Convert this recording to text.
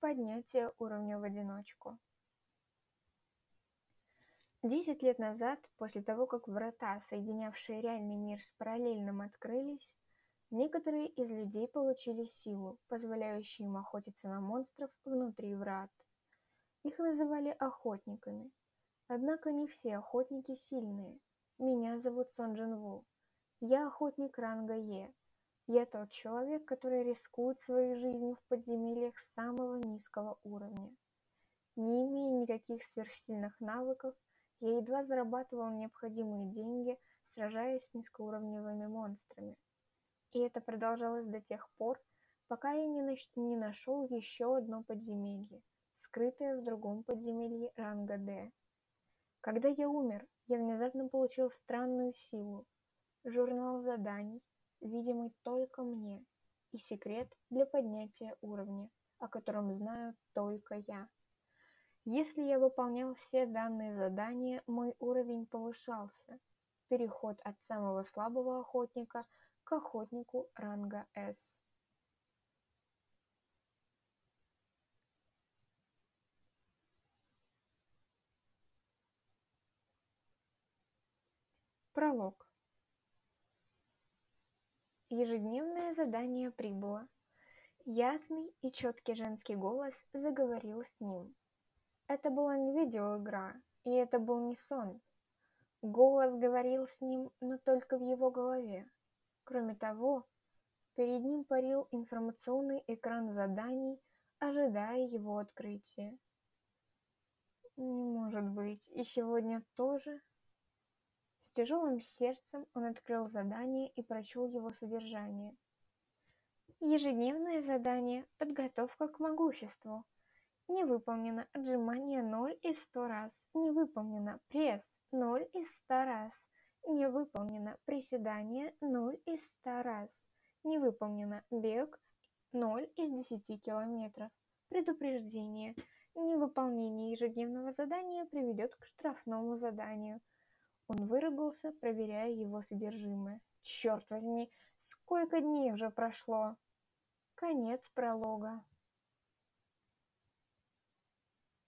Поднятие уровня в одиночку. Десять лет назад, после того, как врата, соединявшие реальный мир с параллельным, открылись, некоторые из людей получили силу, позволяющую им охотиться на монстров внутри врат. Их называли охотниками. Однако не все охотники сильные. Меня зовут Сон Джин Ву. Я охотник ранга Е. Я тот человек, который рискует своей жизнью в подземельях самого низкого уровня. Не имея никаких сверхсильных навыков, я едва зарабатывал необходимые деньги, сражаясь с низкоуровневыми монстрами. И это продолжалось до тех пор, пока я не, нач... не нашел еще одно подземелье, скрытое в другом подземелье ранга D. Когда я умер, я внезапно получил странную силу. Журнал заданий, видимый только мне, и секрет для поднятия уровня, о котором знаю только я. Если я выполнял все данные задания, мой уровень повышался. Переход от самого слабого охотника к охотнику ранга S. Пролог. Ежедневное задание прибыло. Ясный и четкий женский голос заговорил с ним. Это была не видеоигра, и это был не сон. Голос говорил с ним, но только в его голове. Кроме того, перед ним парил информационный экран заданий, ожидая его открытия. Не может быть, и сегодня тоже? С тяжелым сердцем он открыл задание и прочел его содержание. Ежедневное задание «Подготовка к могуществу». Не выполнено отжимание 0 из 100 раз. Не выполнено пресс 0 из 100 раз. Не выполнено приседание 0 из 100 раз. Не выполнено бег 0 из 10 километров. Предупреждение. Невыполнение ежедневного задания приведет к штрафному заданию. Он выругался, проверяя его содержимое. Черт возьми, сколько дней уже прошло! Конец пролога.